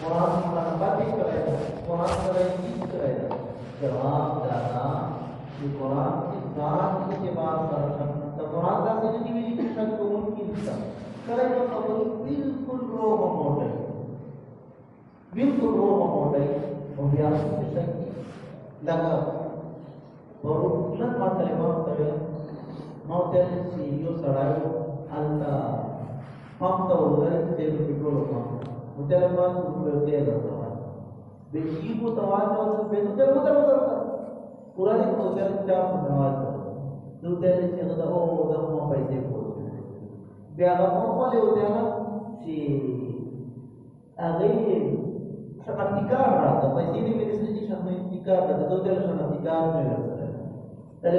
قرآن کی منبت کرے گا قرآن کرے چیز کرے گا جواب دادا کہ قرآن کی ذات کی اعتبار پر تو قرآن کا زندگی میں کی شک کو ان کی نکتا کرے تو خبر بالکل رو روح موٹے بالکل روح موٹے اور بیاس کی شک لگا اور لن ما کلمات ته نو ته چې یو سړی التا پام ته ورغلی چې په ټولو پام نو ته په ټولو ته راځه د یو په تواجه او په ته ته ته ته پورا دې کو ته چا په نواز نو ته چې دا او دا مو پیسې کو بیا هغه په خپل یو ته چې دې مې دې ته شپتیکار نه راځه Dari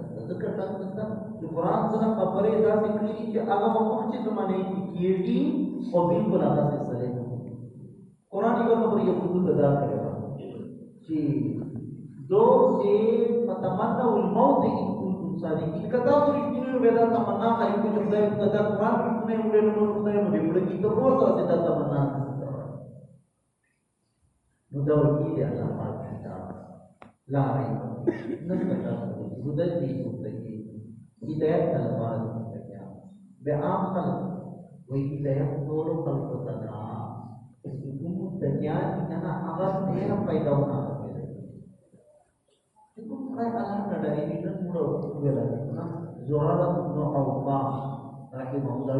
ذکر ساتھ مستدام کہ قرآن سنا خبریں دا سکلی کہ اگر وہ پہنچے زمانے کی کیٹی اور بالکل آگا سے سلے قرآن کی خبر یہ خود ادا کرے گا۔ کہ دو سے فتمنا الموت ان كنتم صادقين کدا تو رښتینی ودا تمنا کوي چې خدای کدا قرآن کې نه وړي نو خدای مو دې وړي ته روز سره تمنا متوكل على الله الكتاب لا رہی۔ ريب نسبة هدى المتقين هداية الألفاظ المتقين بعام خلق وهداية دور خلق تنا اسمكم متقين إننا أغر دينا پیدا ہونا Cukup kayak Allah ada ini kan mudah bela. Zohara no awqah rahimahullah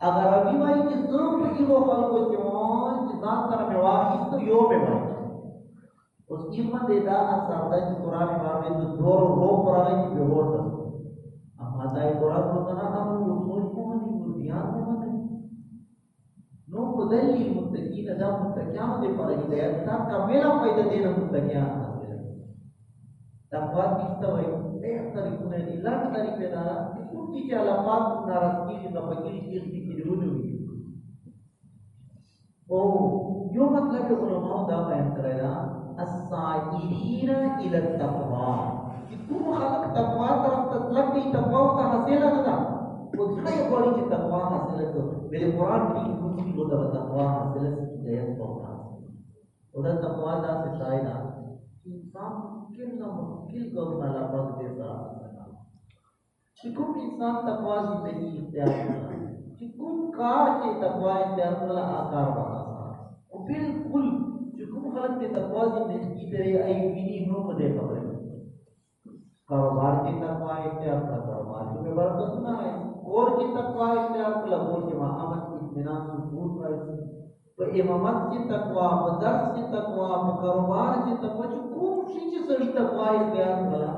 ابھی بھائی کہ ضرور کی وہ خلق کو جوان جزان کر میں واقعی تو یو میں بھائی اس کی من دے دا اثر دا کہ قرآن بار میں تو دور رو قرآن کی بیور دا اب آتا ہے قرآن کو کنا ہم وہ سوچ کو من نہیں دیان کو من نہیں نو کو دلی متقین دا متقیان دے پر ہدایت کا میرا فائدہ دینا متقیان تقوا کیستا ہوئی بہتر کنے دی لاک تاری پیدا کتی کے علامات ناراضگی کی نفقی کی ہوئی او یو مطلب علماء دا بیان کرے گا السائرین الى التقوا کہ تم خلق تقوا طرف تطلق کی تقوا کا حاصل نہ وہ دھائی بڑی کی تقوا حاصل تو میرے قرآن کی کچھ بھی وہ تقوا حاصل ہے ہدایت پاؤں اور تقوا دا سے شاید انسان ممکن نہ ممکن کو بنا پاک دیتا چکم انسان تقوا زندگی اختیار کرنا چکم کار کے تقوا اختیار کرنا آکار بنا اور بالکل چکم خلق کے تقوا زندگی تیرے ای بینی ہنو کو دے خبر کاروبار کی تقوا اختیار کرنا کاروبار کی برکت نہ ہے اور کی تقوا اختیار کرنا اور کی محمد کی اطمینان سکون کا په امامت کې تقوا په درس کې تقوا کاروبار کې تقوا چې کوم شي چې سړی تقوا یې بیان کړه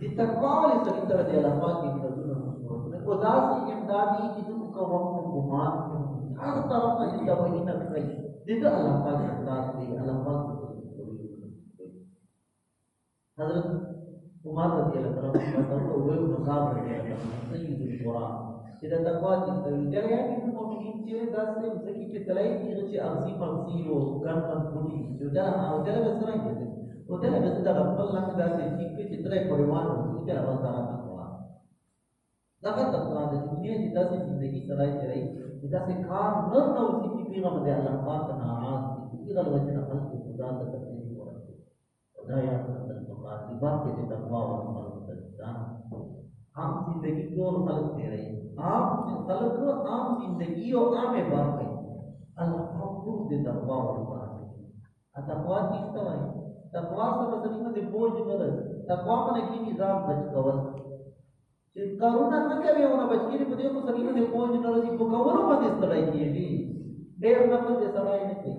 د تقوا ولې سړی سره د الله پاک کې رسول الله او دا سي امدادي چې د کوم ګمان هر طرف ته د وحي نه کوي د دې الله پاک امداد دی الله پاک حضرت عمر رضی الله عنه او ویل مصاب دی سید القرآن چې د تقوا چې د جګړې کې مؤمنین چې داسې ځکه چې تلای دي چې اغزي پرسي او ګن پن کوي دا او دا به سره کېږي او دا به د خپل لاک داسې چې چې ترې پرمان او چې دا وځه تقوا. دا کا تقوا د دنیا د داسې ژوندۍ سره چې راي دا څه کار نه نو چې پیغام د الله پاک ناراض دي. چې دا وجه نه خلق خدا ته تکلیف ورکړي. خدایا د تقوا دی باندې د تقوا او عمل ته ځان عام زندگی کو اور خلق دے رہی عام خلق کو عام زندگی اور عام بار پہ اللہ حکم دے تقوا اور بار تقوا چیز تو ہے تقوا سے مسئلہ دے بوجھ غلط تقوا من کی نظام بچ کول۔ چې کارونه نه کوي او نه بچ کیږي په دې مسلې دې بوج نه راځي په کولو باندې ستړی کیږي ډېر نفل دې سړی نه کوي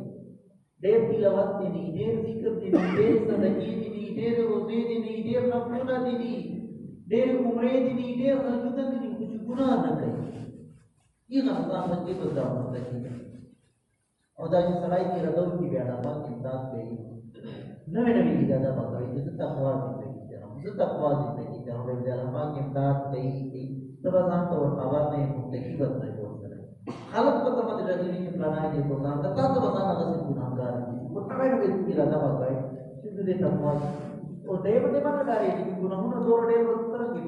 ډېر تلاوت دې نه ډېر ذکر دې نه ډېر صدقې دې نه ډېر روزې دې نه ډېر نفلونه دې نه ډېر عمرې دې نه ډېر سجده دې نه کچھ ګناه نه کوي یہ غلطان بچے تو ځان نه کوي او دا چې سړی کې ردو کې بیا نه پات امداد کوي نوې نوې کې دا پکړي چې تقوا دې کوي زه تقوا دې کوي چې اور دې الله پاک امداد کوي تبا ځان ته خبر نه متکی بدل جوړ کړي خلق په تمه دې لګي چې پلانا دې کو ځان ته تاسو به ځان هغه څه ګناګار دي او تبه نو دې راځه چې دې تقوا او دې باندې باندې ډارې چې ګناهونه زور ډېر ورته کې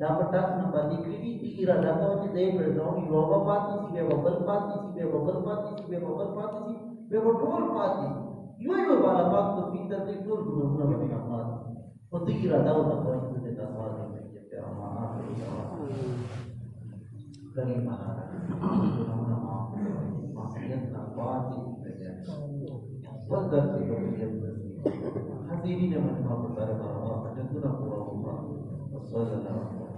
دا په تاسو نه باندې کړی دي اراده کوي چې دې پر نو یو په پاتې شي به وبل پاتې شي به وبل پاتې شي به وبل پاتې شي به ټول پاتې یو یو بالا پات په پیتر دې ټول ګناهونه باندې پاتې او دې اراده من پورا ہوگا صلی اللہ علیہ